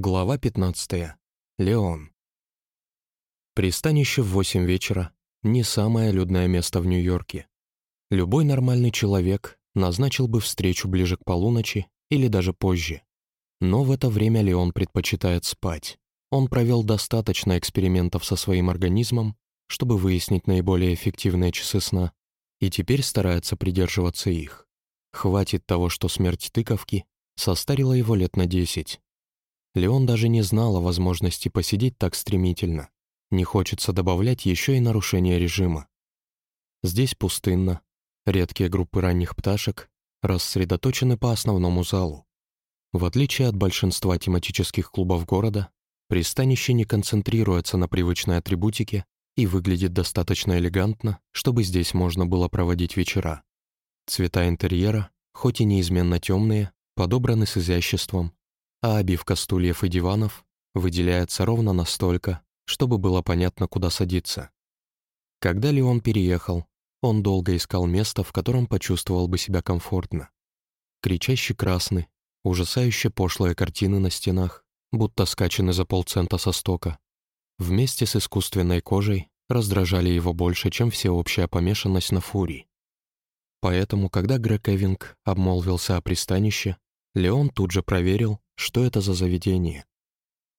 Глава 15. Леон. Пристанище в 8 вечера — не самое людное место в Нью-Йорке. Любой нормальный человек назначил бы встречу ближе к полуночи или даже позже. Но в это время Леон предпочитает спать. Он провел достаточно экспериментов со своим организмом, чтобы выяснить наиболее эффективные часы сна, и теперь старается придерживаться их. Хватит того, что смерть тыковки состарила его лет на 10. Леон даже не знал о возможности посидеть так стремительно. Не хочется добавлять еще и нарушение режима. Здесь пустынно. Редкие группы ранних пташек рассредоточены по основному залу. В отличие от большинства тематических клубов города, пристанище не концентрируется на привычной атрибутике и выглядит достаточно элегантно, чтобы здесь можно было проводить вечера. Цвета интерьера, хоть и неизменно темные, подобраны с изяществом а обивка стульев и диванов выделяется ровно настолько, чтобы было понятно, куда садиться. Когда Леон переехал, он долго искал место, в котором почувствовал бы себя комфортно. Кричащий красный, ужасающе пошлые картины на стенах, будто скачаны за полцента со стока. Вместе с искусственной кожей раздражали его больше, чем всеобщая помешанность на фурии. Поэтому, когда Грег Эвинг обмолвился о пристанище, Леон тут же проверил, что это за заведение.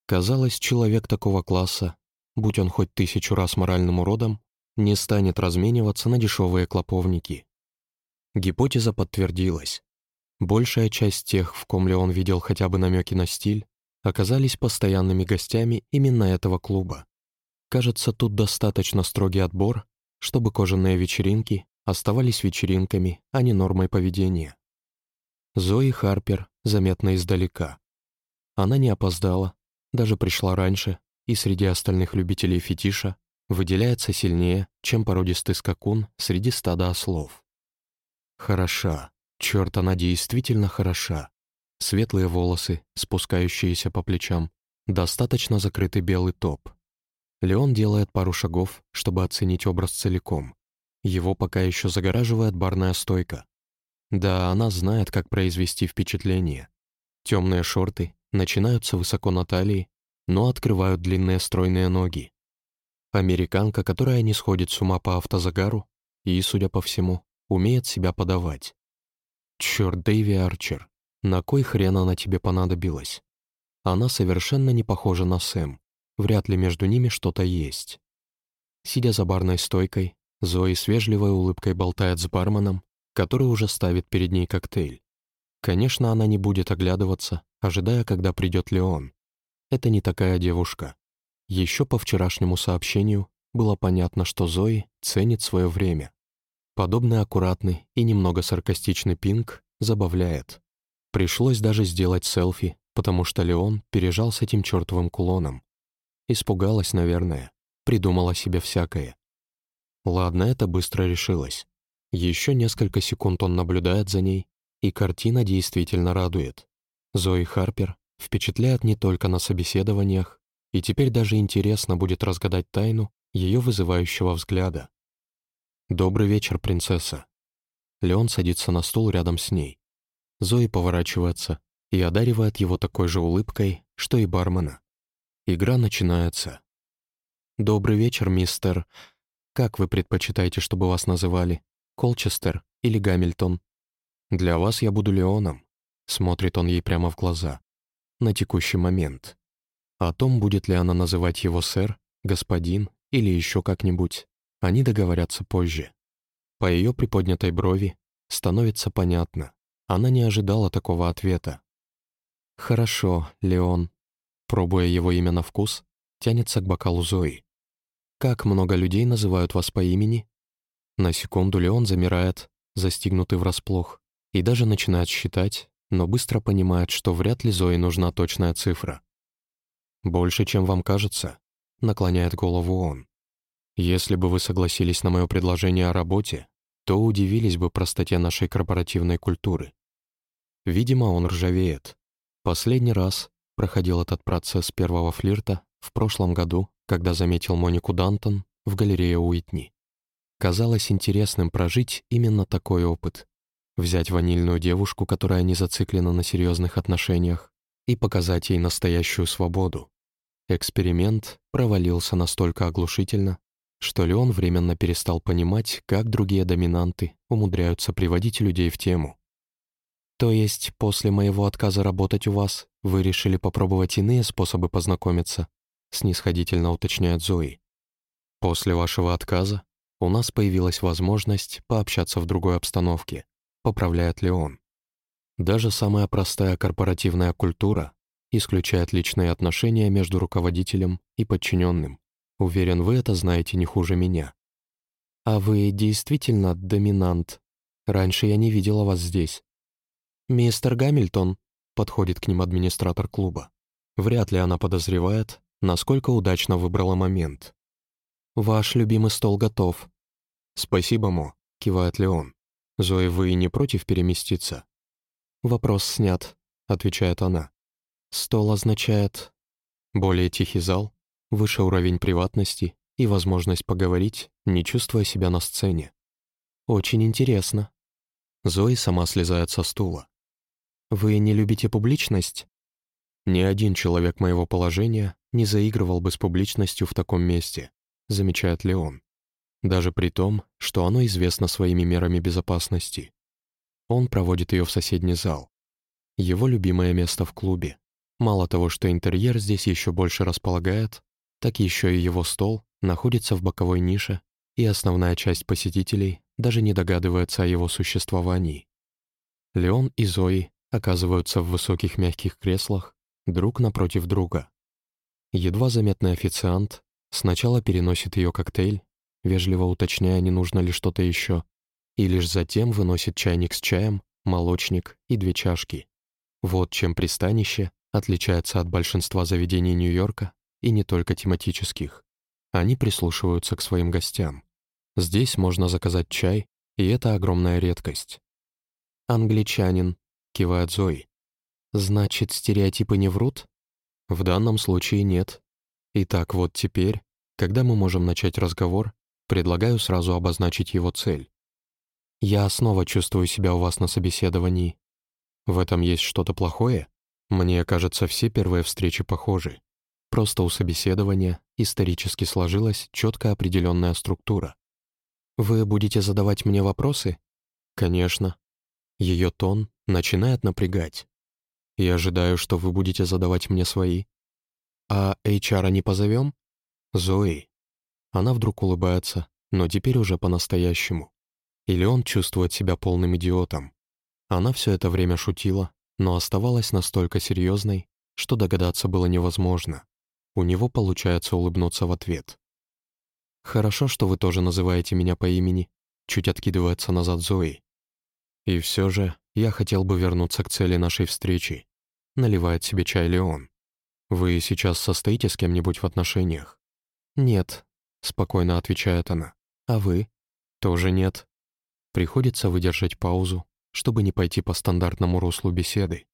Казалось, человек такого класса, будь он хоть тысячу раз моральным уродом, не станет размениваться на дешевые клоповники. Гипотеза подтвердилась. Большая часть тех, в ком Леон видел хотя бы намеки на стиль, оказались постоянными гостями именно этого клуба. Кажется, тут достаточно строгий отбор, чтобы кожаные вечеринки оставались вечеринками, а не нормой поведения. Зои Харпер заметно издалека. Она не опоздала, даже пришла раньше, и среди остальных любителей фетиша выделяется сильнее, чем породистый скакун среди стада ослов. Хороша, черт, она действительно хороша. Светлые волосы, спускающиеся по плечам, достаточно закрытый белый топ. Леон делает пару шагов, чтобы оценить образ целиком. Его пока еще загораживает барная стойка. Да, она знает, как произвести впечатление. Темные шорты, начинаются высоко на талии, но открывают длинные стройные ноги. Американка, которая не сходит с ума по автозагару и, судя по всему, умеет себя подавать. Черт, Дэйви Арчер, на кой хрен она тебе понадобилась? Она совершенно не похожа на Сэм, вряд ли между ними что-то есть. Сидя за барной стойкой, Зои с вежливой улыбкой болтает с барменом, который уже ставит перед ней коктейль. Конечно, она не будет оглядываться, ожидая, когда придет Леон. Это не такая девушка. Еще по вчерашнему сообщению было понятно, что Зои ценит свое время. Подобный аккуратный и немного саркастичный пинг забавляет. Пришлось даже сделать селфи, потому что Леон пережал с этим чертовым кулоном. Испугалась, наверное, придумала себе всякое. Ладно, это быстро решилось. Еще несколько секунд он наблюдает за ней, и картина действительно радует. Зои Харпер впечатляет не только на собеседованиях, и теперь даже интересно будет разгадать тайну ее вызывающего взгляда. «Добрый вечер, принцесса». Леон садится на стул рядом с ней. Зои поворачивается и одаривает его такой же улыбкой, что и бармена. Игра начинается. «Добрый вечер, мистер. Как вы предпочитаете, чтобы вас называли? Колчестер или Гамильтон?» «Для вас я буду Леоном», — смотрит он ей прямо в глаза. «На текущий момент. О том, будет ли она называть его сэр, господин или еще как-нибудь, они договорятся позже. По ее приподнятой брови становится понятно. Она не ожидала такого ответа. «Хорошо, Леон», пробуя его имя на вкус, тянется к бокалу Зои. «Как много людей называют вас по имени?» На секунду Леон замирает, застигнутый врасплох и даже начинает считать, но быстро понимает, что вряд ли Зое нужна точная цифра. «Больше, чем вам кажется», — наклоняет голову он. «Если бы вы согласились на мое предложение о работе, то удивились бы простоте нашей корпоративной культуры. Видимо, он ржавеет. Последний раз проходил этот процесс первого флирта в прошлом году, когда заметил Монику Дантон в галерее Уитни. Казалось интересным прожить именно такой опыт, Взять ванильную девушку, которая не зациклена на серьезных отношениях, и показать ей настоящую свободу. Эксперимент провалился настолько оглушительно, что Леон временно перестал понимать, как другие доминанты умудряются приводить людей в тему. «То есть после моего отказа работать у вас вы решили попробовать иные способы познакомиться?» снисходительно уточняет Зои. «После вашего отказа у нас появилась возможность пообщаться в другой обстановке», поправляет Леон. Даже самая простая корпоративная культура исключает личные отношения между руководителем и подчиненным. Уверен, вы это знаете не хуже меня. А вы действительно доминант. Раньше я не видела вас здесь. Мистер Гамильтон, подходит к ним администратор клуба. Вряд ли она подозревает, насколько удачно выбрала момент. «Ваш любимый стол готов». «Спасибо, Мо», — кивает Леон. «Зои, вы не против переместиться?» «Вопрос снят», — отвечает она. «Стол означает...» Более тихий зал, выше уровень приватности и возможность поговорить, не чувствуя себя на сцене. «Очень интересно». Зои сама слезает со стула. «Вы не любите публичность?» Ни один человек моего положения не заигрывал бы с публичностью в таком месте, замечает Леон. Даже при том, что оно известно своими мерами безопасности. Он проводит ее в соседний зал. Его любимое место в клубе. Мало того, что интерьер здесь еще больше располагает, так еще и его стол находится в боковой нише, и основная часть посетителей даже не догадывается о его существовании. Леон и Зои оказываются в высоких мягких креслах друг напротив друга. Едва заметный официант сначала переносит ее коктейль, вежливо уточняя, не нужно ли что-то еще, и лишь затем выносит чайник с чаем, молочник и две чашки. Вот чем пристанище отличается от большинства заведений Нью-Йорка и не только тематических. Они прислушиваются к своим гостям. Здесь можно заказать чай, и это огромная редкость. «Англичанин», — кивает Зои. «Значит, стереотипы не врут?» В данном случае нет. Итак, вот теперь, когда мы можем начать разговор, предлагаю сразу обозначить его цель. Я снова чувствую себя у вас на собеседовании. В этом есть что-то плохое? Мне кажется, все первые встречи похожи. Просто у собеседования исторически сложилась четко определенная структура. Вы будете задавать мне вопросы? Конечно. Ее тон начинает напрягать. Я ожидаю, что вы будете задавать мне свои. А HR не позовем? Зои. Она вдруг улыбается, но теперь уже по-настоящему. Или он чувствует себя полным идиотом. Она все это время шутила, но оставалась настолько серьезной, что догадаться было невозможно. У него получается улыбнуться в ответ. «Хорошо, что вы тоже называете меня по имени», чуть откидывается назад Зои. «И все же я хотел бы вернуться к цели нашей встречи наливает себе чай Леон. «Вы сейчас состоите с кем-нибудь в отношениях?» «Нет», — спокойно отвечает она. «А вы?» «Тоже нет». Приходится выдержать паузу, чтобы не пойти по стандартному руслу беседы.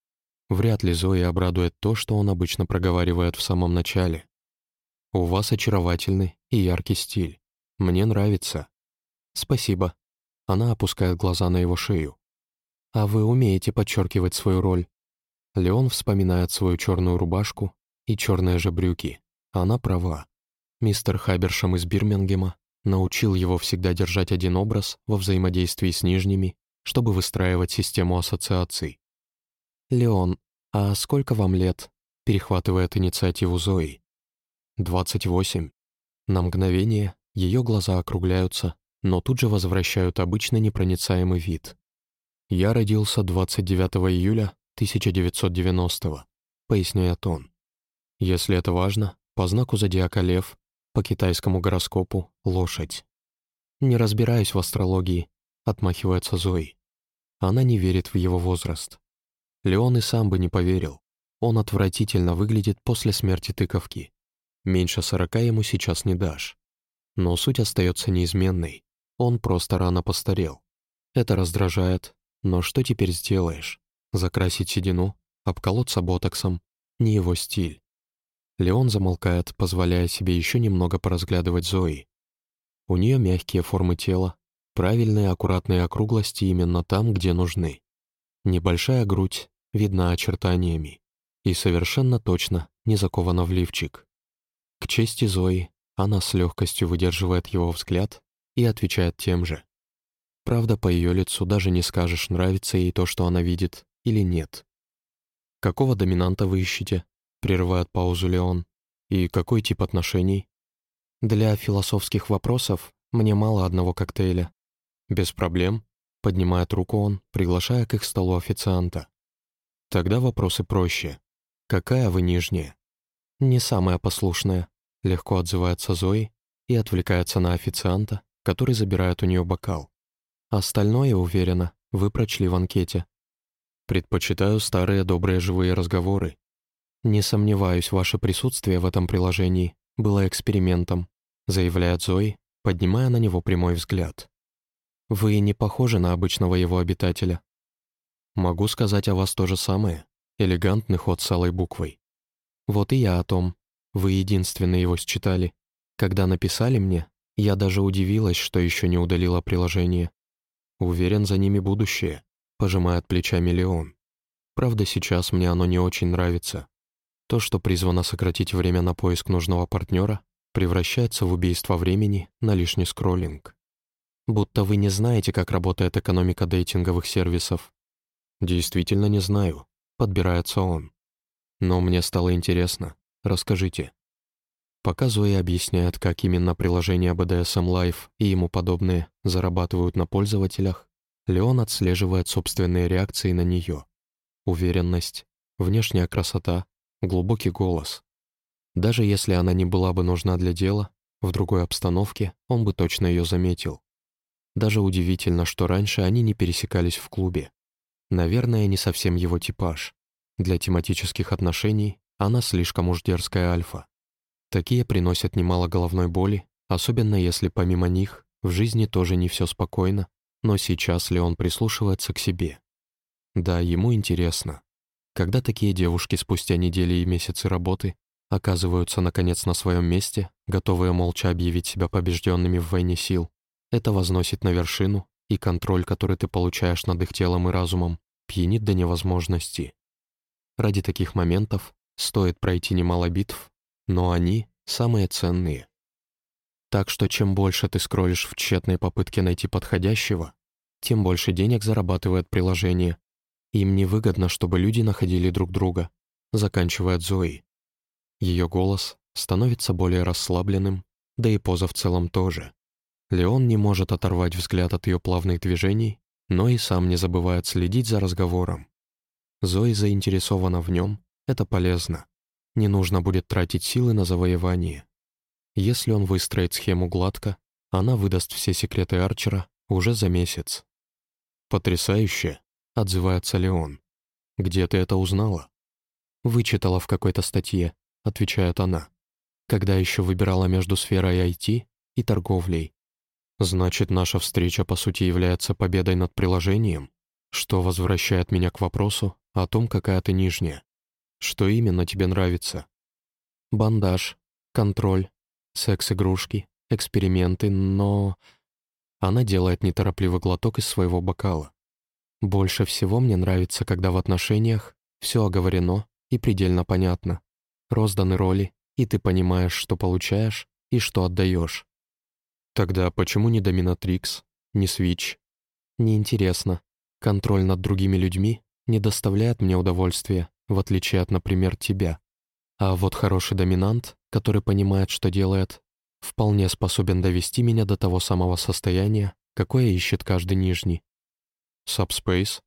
Вряд ли Зои обрадует то, что он обычно проговаривает в самом начале. «У вас очаровательный и яркий стиль. Мне нравится». «Спасибо». Она опускает глаза на его шею. «А вы умеете подчеркивать свою роль?» Леон вспоминает свою черную рубашку и черные же брюки. Она права. Мистер Хабершем из Бирмингема научил его всегда держать один образ во взаимодействии с нижними, чтобы выстраивать систему ассоциаций. «Леон, а сколько вам лет?» — перехватывает инициативу Зои. «Двадцать восемь». На мгновение ее глаза округляются, но тут же возвращают обычно непроницаемый вид. «Я родился 29 июля 1990-го», — поясняет он. «Если это важно, по знаку зодиака Лев, по китайскому гороскопу — лошадь». «Не разбираюсь в астрологии», — отмахивается Зои. Она не верит в его возраст. Леон и сам бы не поверил. Он отвратительно выглядит после смерти тыковки. Меньше сорока ему сейчас не дашь. Но суть остается неизменной. Он просто рано постарел. Это раздражает, но что теперь сделаешь? Закрасить седину, обколоться ботоксом — не его стиль. Леон замолкает, позволяя себе еще немного поразглядывать Зои. У нее мягкие формы тела, правильные аккуратные округлости именно там, где нужны. Небольшая грудь, видна очертаниями. и совершенно точно не закована в лифчик. К чести Зои, она с легкостью выдерживает его взгляд и отвечает тем же. Правда, по ее лицу даже не скажешь, нравится ей то, что она видит, или нет. «Какого доминанта вы ищете?» — прерывает паузу Леон. «И какой тип отношений?» «Для философских вопросов мне мало одного коктейля». «Без проблем», — поднимает руку он, приглашая к их столу официанта. «Тогда вопросы проще. Какая вы нижняя?» «Не самая послушная», — легко отзывается Зои и отвлекается на официанта, который забирает у нее бокал. Остальное, уверена, вы прочли в анкете. Предпочитаю старые добрые живые разговоры. Не сомневаюсь, ваше присутствие в этом приложении было экспериментом, заявляет Зои, поднимая на него прямой взгляд. Вы не похожи на обычного его обитателя. Могу сказать о вас то же самое. Элегантный ход с алой буквой. Вот и я о том. Вы единственные его считали. Когда написали мне, я даже удивилась, что еще не удалила приложение. Уверен, за ними будущее, пожимает плечами Леон. Правда, сейчас мне оно не очень нравится. То, что призвано сократить время на поиск нужного партнера, превращается в убийство времени на лишний скроллинг. Будто вы не знаете, как работает экономика дейтинговых сервисов. Действительно не знаю, подбирается он. Но мне стало интересно. Расскажите. Пока Зоя объясняет, как именно приложения BDSM Live и ему подобные зарабатывают на пользователях, Леон отслеживает собственные реакции на нее. Уверенность, внешняя красота, глубокий голос. Даже если она не была бы нужна для дела, в другой обстановке он бы точно ее заметил. Даже удивительно, что раньше они не пересекались в клубе. Наверное, не совсем его типаж. Для тематических отношений она слишком уж дерзкая альфа. Такие приносят немало головной боли, особенно если помимо них в жизни тоже не все спокойно, но сейчас ли он прислушивается к себе? Да, ему интересно. Когда такие девушки спустя недели и месяцы работы оказываются наконец на своем месте, готовые молча объявить себя побежденными в войне сил, это возносит на вершину, и контроль, который ты получаешь над их телом и разумом, пьянит до невозможности. Ради таких моментов стоит пройти немало битв, но они самые ценные. Так что чем больше ты скроллишь в тщетной попытке найти подходящего, тем больше денег зарабатывает приложение. Им невыгодно, чтобы люди находили друг друга, заканчивает Зои. Ее голос становится более расслабленным, да и поза в целом тоже. Леон не может оторвать взгляд от ее плавных движений, но и сам не забывает следить за разговором. Зои заинтересована в нем, это полезно. Не нужно будет тратить силы на завоевание. Если он выстроит схему гладко, она выдаст все секреты Арчера уже за месяц. «Потрясающе!» — отзывается Леон. «Где ты это узнала?» «Вычитала в какой-то статье», — отвечает она. «Когда еще выбирала между сферой IT и торговлей». «Значит, наша встреча, по сути, является победой над приложением, что возвращает меня к вопросу о том, какая ты нижняя. Что именно тебе нравится? Бандаж, контроль, секс-игрушки, эксперименты, но... Она делает неторопливый глоток из своего бокала. Больше всего мне нравится, когда в отношениях все оговорено и предельно понятно. Розданы роли, и ты понимаешь, что получаешь и что отдаешь. Тогда почему не доминатрикс, не свич? Неинтересно. Контроль над другими людьми не доставляет мне удовольствия в отличие от, например, тебя. А вот хороший доминант, который понимает, что делает, вполне способен довести меня до того самого состояния, какое ищет каждый нижний. Subspace?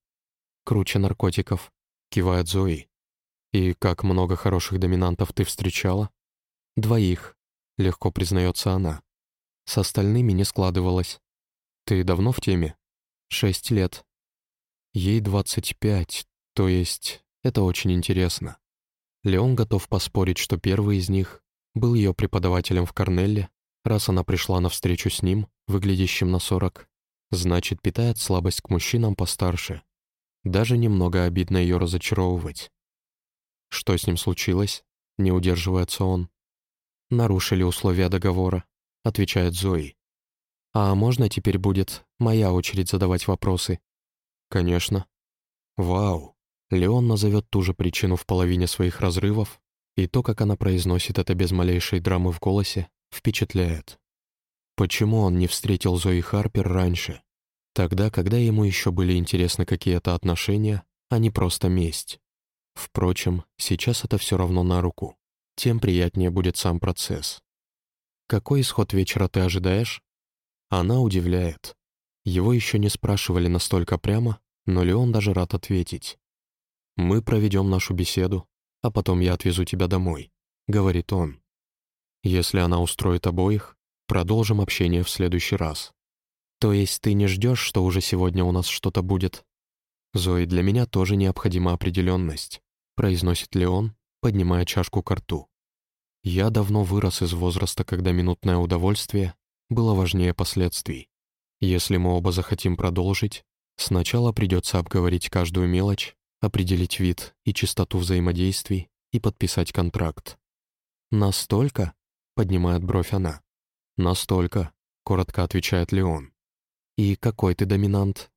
Круче наркотиков, кивает Зои. И как много хороших доминантов ты встречала? Двоих, легко признается она. С остальными не складывалось. Ты давно в теме? Шесть лет. Ей двадцать пять, то есть это очень интересно. Леон готов поспорить, что первый из них был ее преподавателем в Корнелле, раз она пришла на встречу с ним, выглядящим на 40, значит, питает слабость к мужчинам постарше. Даже немного обидно ее разочаровывать. Что с ним случилось? Не удерживается он. Нарушили условия договора, отвечает Зои. А можно теперь будет моя очередь задавать вопросы? Конечно. Вау, Леон назовет ту же причину в половине своих разрывов, и то, как она произносит это без малейшей драмы в голосе, впечатляет. Почему он не встретил Зои Харпер раньше? Тогда, когда ему еще были интересны какие-то отношения, а не просто месть. Впрочем, сейчас это все равно на руку. Тем приятнее будет сам процесс. «Какой исход вечера ты ожидаешь?» Она удивляет. Его еще не спрашивали настолько прямо, но Леон даже рад ответить. «Мы проведем нашу беседу, а потом я отвезу тебя домой», — говорит он. «Если она устроит обоих, продолжим общение в следующий раз». «То есть ты не ждешь, что уже сегодня у нас что-то будет?» «Зои, для меня тоже необходима определенность», — произносит Леон, поднимая чашку к рту. «Я давно вырос из возраста, когда минутное удовольствие было важнее последствий. Если мы оба захотим продолжить, сначала придется обговорить каждую мелочь, определить вид и частоту взаимодействий и подписать контракт. «Настолько?» — поднимает бровь она. «Настолько», — коротко отвечает Леон. «И какой ты доминант?»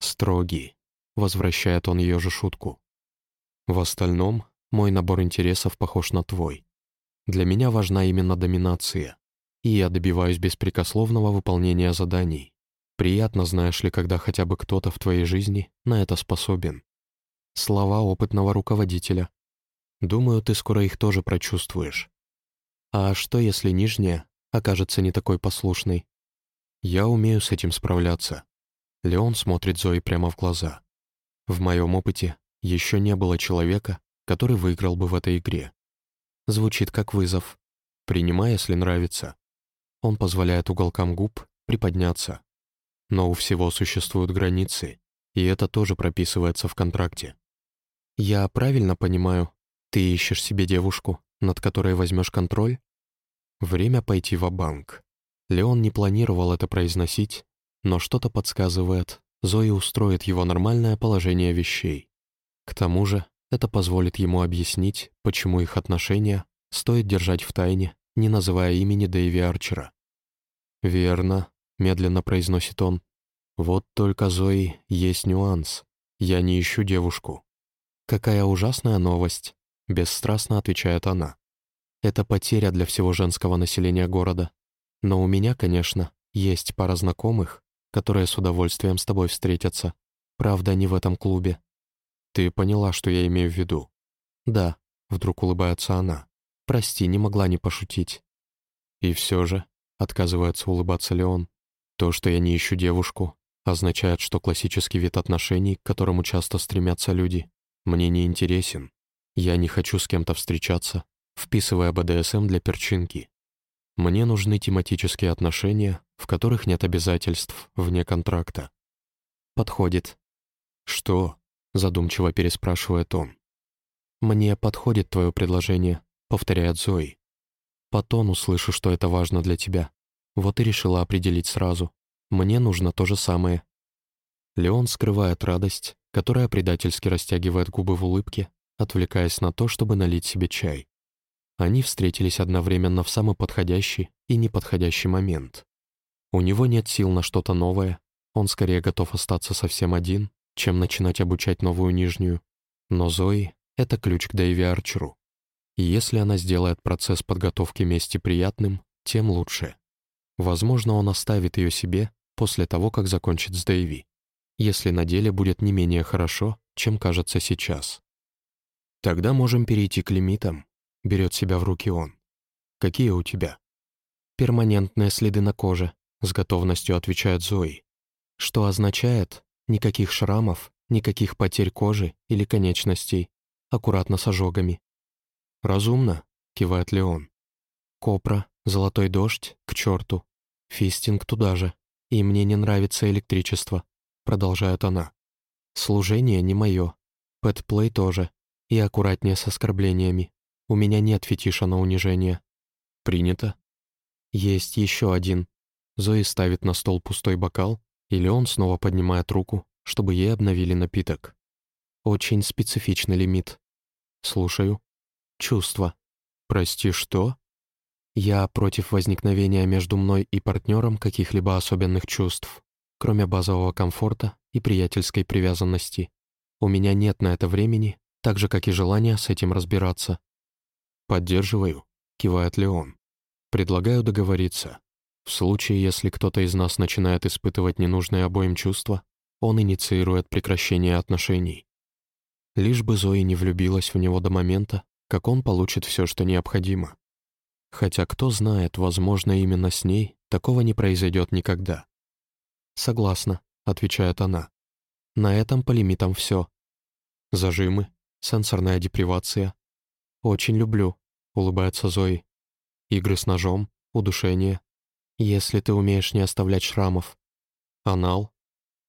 «Строгий», — возвращает он ее же шутку. «В остальном, мой набор интересов похож на твой. Для меня важна именно доминация, и я добиваюсь беспрекословного выполнения заданий. Приятно, знаешь ли, когда хотя бы кто-то в твоей жизни на это способен. Слова опытного руководителя. Думаю, ты скоро их тоже прочувствуешь. А что, если нижняя окажется не такой послушной? Я умею с этим справляться. Леон смотрит Зои прямо в глаза. В моем опыте еще не было человека, который выиграл бы в этой игре. Звучит как вызов. Принимай, если нравится. Он позволяет уголкам губ приподняться. Но у всего существуют границы, и это тоже прописывается в контракте. Я правильно понимаю, ты ищешь себе девушку, над которой возьмешь контроль? Время пойти в банк Леон не планировал это произносить, но что-то подсказывает, Зои устроит его нормальное положение вещей. К тому же, это позволит ему объяснить, почему их отношения стоит держать в тайне, не называя имени Дэйви Арчера. «Верно», — медленно произносит он. «Вот только, Зои, есть нюанс. Я не ищу девушку». «Какая ужасная новость», — бесстрастно отвечает она. «Это потеря для всего женского населения города. Но у меня, конечно, есть пара знакомых, которые с удовольствием с тобой встретятся. Правда, не в этом клубе». «Ты поняла, что я имею в виду?» «Да», — вдруг улыбается она. «Прости, не могла не пошутить». «И все же», Отказывается улыбаться Леон. То, что я не ищу девушку, означает, что классический вид отношений, к которому часто стремятся люди, мне не интересен. Я не хочу с кем-то встречаться, вписывая БДСМ для перчинки. Мне нужны тематические отношения, в которых нет обязательств вне контракта. Подходит. Что? Задумчиво переспрашивает он. Мне подходит твое предложение, повторяет Зои. По тону слышу, что это важно для тебя. Вот и решила определить сразу. Мне нужно то же самое. Леон скрывает радость, которая предательски растягивает губы в улыбке, отвлекаясь на то, чтобы налить себе чай. Они встретились одновременно в самый подходящий и неподходящий момент. У него нет сил на что-то новое, он скорее готов остаться совсем один, чем начинать обучать новую нижнюю. Но Зои — это ключ к Дэйви Арчеру. И если она сделает процесс подготовки мести приятным, тем лучше. Возможно, он оставит ее себе после того, как закончит с Дэйви, если на деле будет не менее хорошо, чем кажется сейчас. Тогда можем перейти к лимитам, берет себя в руки он. Какие у тебя? Перманентные следы на коже, с готовностью отвечает Зои. Что означает никаких шрамов, никаких потерь кожи или конечностей, аккуратно с ожогами. «Разумно», — кивает Леон. «Копра, золотой дождь, к черту. Фистинг туда же. И мне не нравится электричество», — продолжает она. «Служение не мое. Пэтплей тоже. И аккуратнее с оскорблениями. У меня нет фетиша на унижение». «Принято». «Есть еще один». Зои ставит на стол пустой бокал, и Леон снова поднимает руку, чтобы ей обновили напиток. «Очень специфичный лимит». «Слушаю». Чувства. Прости, что? Я против возникновения между мной и партнером каких-либо особенных чувств, кроме базового комфорта и приятельской привязанности. У меня нет на это времени, так же, как и желания с этим разбираться. «Поддерживаю», — кивает Леон. «Предлагаю договориться. В случае, если кто-то из нас начинает испытывать ненужные обоим чувства, он инициирует прекращение отношений. Лишь бы Зои не влюбилась в него до момента, как он получит все, что необходимо. Хотя кто знает, возможно, именно с ней такого не произойдет никогда. «Согласна», — отвечает она. «На этом по лимитам все. Зажимы, сенсорная депривация. Очень люблю», — улыбается Зои. «Игры с ножом, удушение. Если ты умеешь не оставлять шрамов. Анал.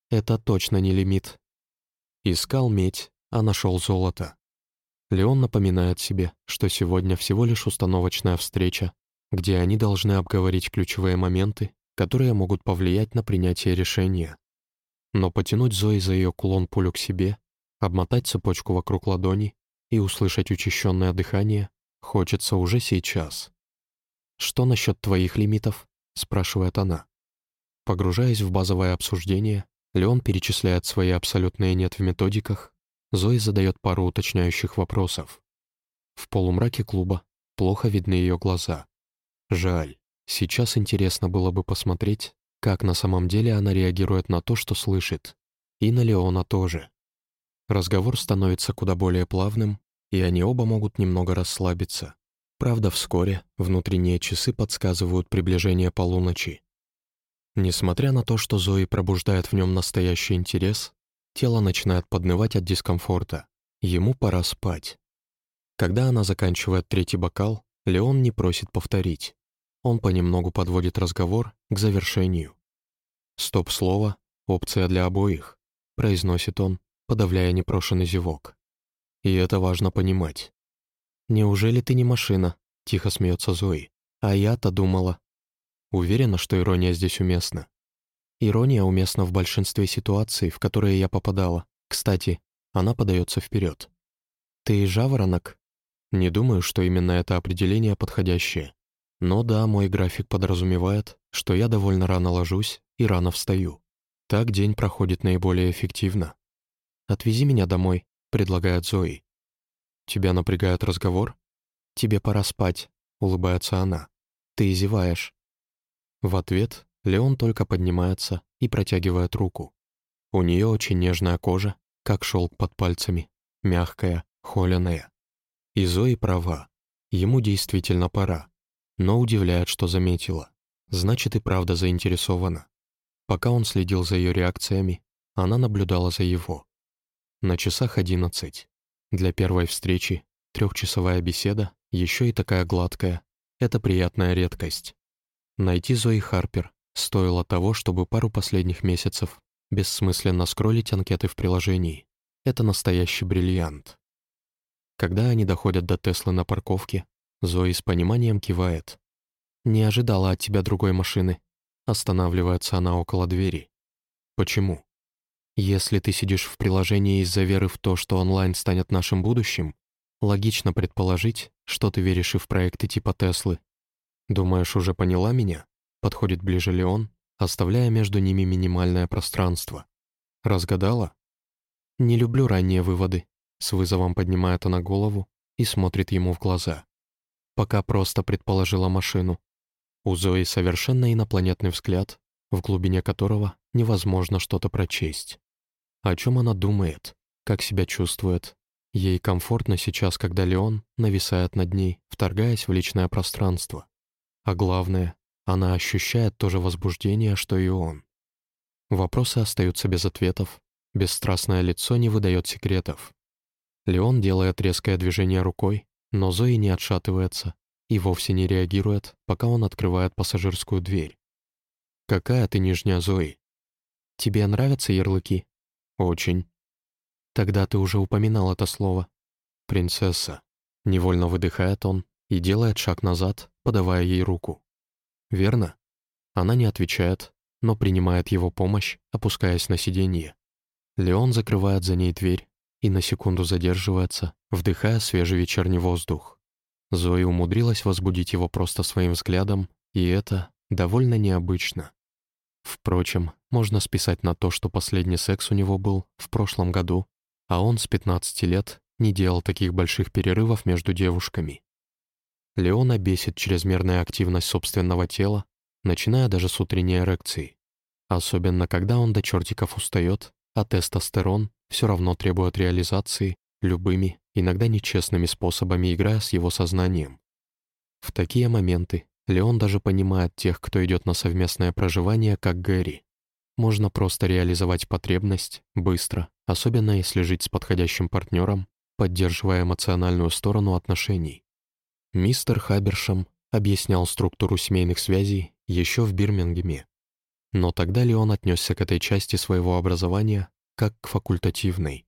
Это точно не лимит». Искал медь, а нашел золото. Леон напоминает себе, что сегодня всего лишь установочная встреча, где они должны обговорить ключевые моменты, которые могут повлиять на принятие решения. Но потянуть Зои за ее кулон пулю к себе, обмотать цепочку вокруг ладони и услышать учащенное дыхание хочется уже сейчас. «Что насчет твоих лимитов?» — спрашивает она. Погружаясь в базовое обсуждение, Леон перечисляет свои абсолютные «нет» в методиках, Зои задает пару уточняющих вопросов. В полумраке клуба плохо видны ее глаза. Жаль, сейчас интересно было бы посмотреть, как на самом деле она реагирует на то, что слышит. И на Леона тоже. Разговор становится куда более плавным, и они оба могут немного расслабиться. Правда, вскоре внутренние часы подсказывают приближение полуночи. Несмотря на то, что Зои пробуждает в нем настоящий интерес, Тело начинает поднывать от дискомфорта. Ему пора спать. Когда она заканчивает третий бокал, Леон не просит повторить. Он понемногу подводит разговор к завершению. «Стоп-слово — опция для обоих», — произносит он, подавляя непрошенный зевок. И это важно понимать. «Неужели ты не машина?» — тихо смеется Зои. «А я-то думала». Уверена, что ирония здесь уместна. Ирония уместна в большинстве ситуаций, в которые я попадала. Кстати, она подается вперед. «Ты жаворонок?» Не думаю, что именно это определение подходящее. Но да, мой график подразумевает, что я довольно рано ложусь и рано встаю. Так день проходит наиболее эффективно. «Отвези меня домой», — предлагает Зои. «Тебя напрягает разговор?» «Тебе пора спать», — улыбается она. «Ты зеваешь». В ответ Леон только поднимается и протягивает руку. У нее очень нежная кожа, как шелк под пальцами, мягкая, холеная. И Зои права. Ему действительно пора. Но удивляет, что заметила. Значит, и правда заинтересована. Пока он следил за ее реакциями, она наблюдала за его. На часах одиннадцать. Для первой встречи трехчасовая беседа, еще и такая гладкая. Это приятная редкость. Найти Зои Харпер Стоило того, чтобы пару последних месяцев бессмысленно скроллить анкеты в приложении. Это настоящий бриллиант. Когда они доходят до Теслы на парковке, Зои с пониманием кивает. «Не ожидала от тебя другой машины». Останавливается она около двери. «Почему?» «Если ты сидишь в приложении из-за веры в то, что онлайн станет нашим будущим, логично предположить, что ты веришь и в проекты типа Теслы. Думаешь, уже поняла меня?» Подходит ближе Леон, оставляя между ними минимальное пространство. Разгадала? Не люблю ранние выводы. С вызовом поднимает она голову и смотрит ему в глаза. Пока просто предположила машину. У Зои совершенно инопланетный взгляд, в глубине которого невозможно что-то прочесть. О чем она думает, как себя чувствует. Ей комфортно сейчас, когда Леон нависает над ней, вторгаясь в личное пространство. А главное, она ощущает то же возбуждение, что и он. Вопросы остаются без ответов. Бесстрастное лицо не выдает секретов. Леон делает резкое движение рукой, но Зои не отшатывается и вовсе не реагирует, пока он открывает пассажирскую дверь. «Какая ты нижняя, Зои?» «Тебе нравятся ярлыки?» «Очень». «Тогда ты уже упоминал это слово». «Принцесса». Невольно выдыхает он и делает шаг назад, подавая ей руку верно?» Она не отвечает, но принимает его помощь, опускаясь на сиденье. Леон закрывает за ней дверь и на секунду задерживается, вдыхая свежий вечерний воздух. Зои умудрилась возбудить его просто своим взглядом, и это довольно необычно. Впрочем, можно списать на то, что последний секс у него был в прошлом году, а он с 15 лет не делал таких больших перерывов между девушками. Леона бесит чрезмерная активность собственного тела, начиная даже с утренней эрекции. Особенно, когда он до чертиков устает, а тестостерон все равно требует реализации любыми, иногда нечестными способами, играя с его сознанием. В такие моменты Леон даже понимает тех, кто идет на совместное проживание, как Гэри. Можно просто реализовать потребность быстро, особенно если жить с подходящим партнером, поддерживая эмоциональную сторону отношений. Мистер Хабершам объяснял структуру семейных связей еще в Бирмингеме. Но тогда Леон отнесся к этой части своего образования как к факультативной.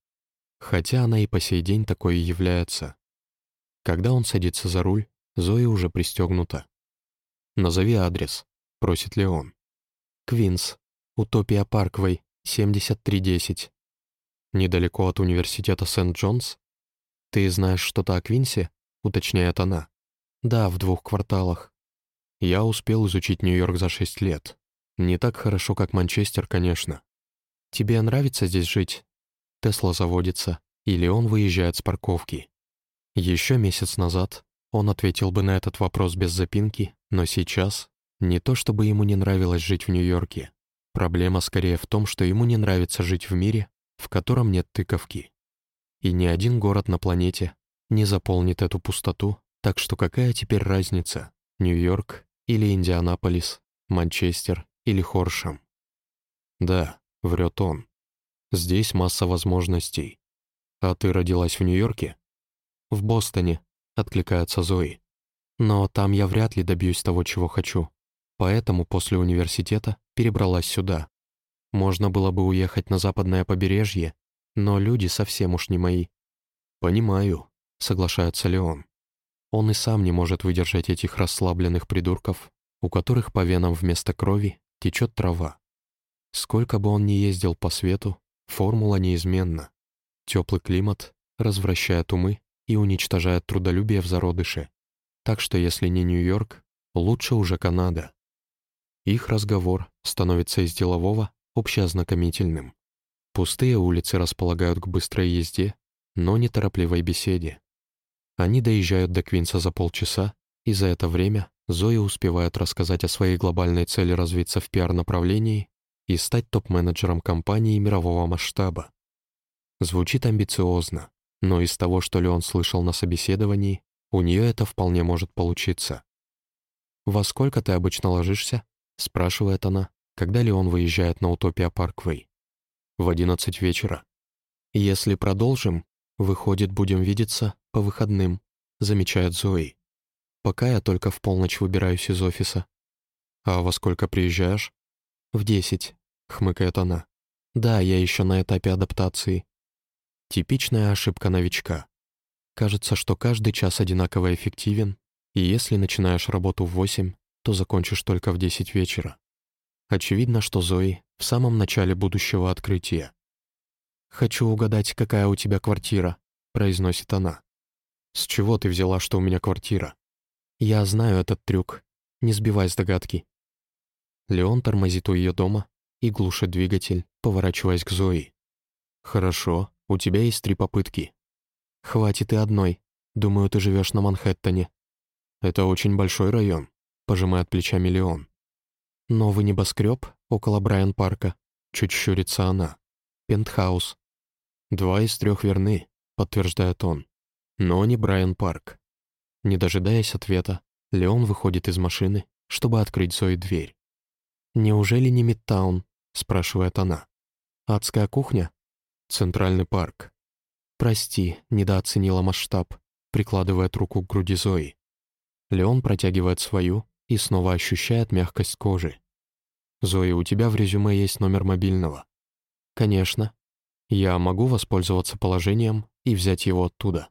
Хотя она и по сей день такой и является. Когда он садится за руль, Зоя уже пристегнута. «Назови адрес», — просит Леон. «Квинс, Утопия Парквей, 7310. Недалеко от университета Сент-Джонс? Ты знаешь что-то о Квинсе?» — уточняет она. «Да, в двух кварталах. Я успел изучить Нью-Йорк за шесть лет. Не так хорошо, как Манчестер, конечно. Тебе нравится здесь жить?» Тесла заводится, и Леон выезжает с парковки. Еще месяц назад он ответил бы на этот вопрос без запинки, но сейчас не то чтобы ему не нравилось жить в Нью-Йорке. Проблема скорее в том, что ему не нравится жить в мире, в котором нет тыковки. И ни один город на планете не заполнит эту пустоту, так что какая теперь разница, Нью-Йорк или Индианаполис, Манчестер или Хоршем? Да, врет он. Здесь масса возможностей. А ты родилась в Нью-Йорке? В Бостоне, откликается Зои. Но там я вряд ли добьюсь того, чего хочу. Поэтому после университета перебралась сюда. Можно было бы уехать на западное побережье, но люди совсем уж не мои. «Понимаю», — соглашается Леон. Он и сам не может выдержать этих расслабленных придурков, у которых по венам вместо крови течет трава. Сколько бы он ни ездил по свету, формула неизменна. Теплый климат развращает умы и уничтожает трудолюбие в зародыше. Так что если не Нью-Йорк, лучше уже Канада. Их разговор становится из делового общеознакомительным. Пустые улицы располагают к быстрой езде, но неторопливой беседе. Они доезжают до Квинса за полчаса, и за это время Зоя успевает рассказать о своей глобальной цели развиться в пиар-направлении и стать топ-менеджером компании мирового масштаба. Звучит амбициозно, но из того, что Леон слышал на собеседовании, у нее это вполне может получиться. «Во сколько ты обычно ложишься?» — спрашивает она, когда Леон выезжает на Утопия Парквей. «В одиннадцать вечера». «Если продолжим, выходит, будем видеться по выходным», — замечает Зои. «Пока я только в полночь выбираюсь из офиса». «А во сколько приезжаешь?» «В десять», — хмыкает она. «Да, я еще на этапе адаптации». Типичная ошибка новичка. Кажется, что каждый час одинаково эффективен, и если начинаешь работу в 8, то закончишь только в 10 вечера. Очевидно, что Зои в самом начале будущего открытия. «Хочу угадать, какая у тебя квартира», — произносит она. «С чего ты взяла, что у меня квартира?» «Я знаю этот трюк. Не сбивай с догадки». Леон тормозит у ее дома и глушит двигатель, поворачиваясь к Зои. «Хорошо, у тебя есть три попытки». «Хватит и одной. Думаю, ты живешь на Манхэттене». «Это очень большой район», — пожимает плечами Леон. «Новый небоскреб около Брайан-парка», — чуть щурится она. «Пентхаус». «Два из трех верны», — подтверждает он. «Но не Брайан-парк». Не дожидаясь ответа, Леон выходит из машины, чтобы открыть Зои дверь. «Неужели не Мидтаун?» — спрашивает она. «Адская кухня?» Центральный парк. Прости, недооценила масштаб, прикладывает руку к груди Зои. Леон протягивает свою и снова ощущает мягкость кожи. «Зои, у тебя в резюме есть номер мобильного?» «Конечно. Я могу воспользоваться положением и взять его оттуда».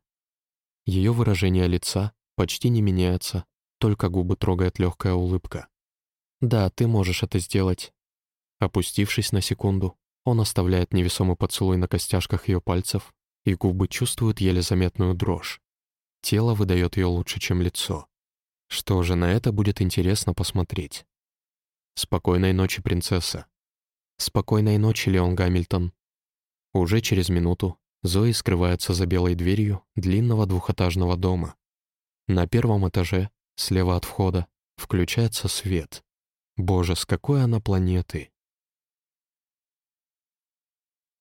Ее выражение лица почти не меняется, только губы трогает легкая улыбка. «Да, ты можешь это сделать». Опустившись на секунду, он оставляет невесомый поцелуй на костяшках ее пальцев, и губы чувствуют еле заметную дрожь. Тело выдает ее лучше, чем лицо. Что же, на это будет интересно посмотреть. Спокойной ночи, принцесса. Спокойной ночи, Леон Гамильтон. Уже через минуту Зои скрывается за белой дверью длинного двухэтажного дома. На первом этаже, слева от входа, включается свет. Боже, с какой она планеты!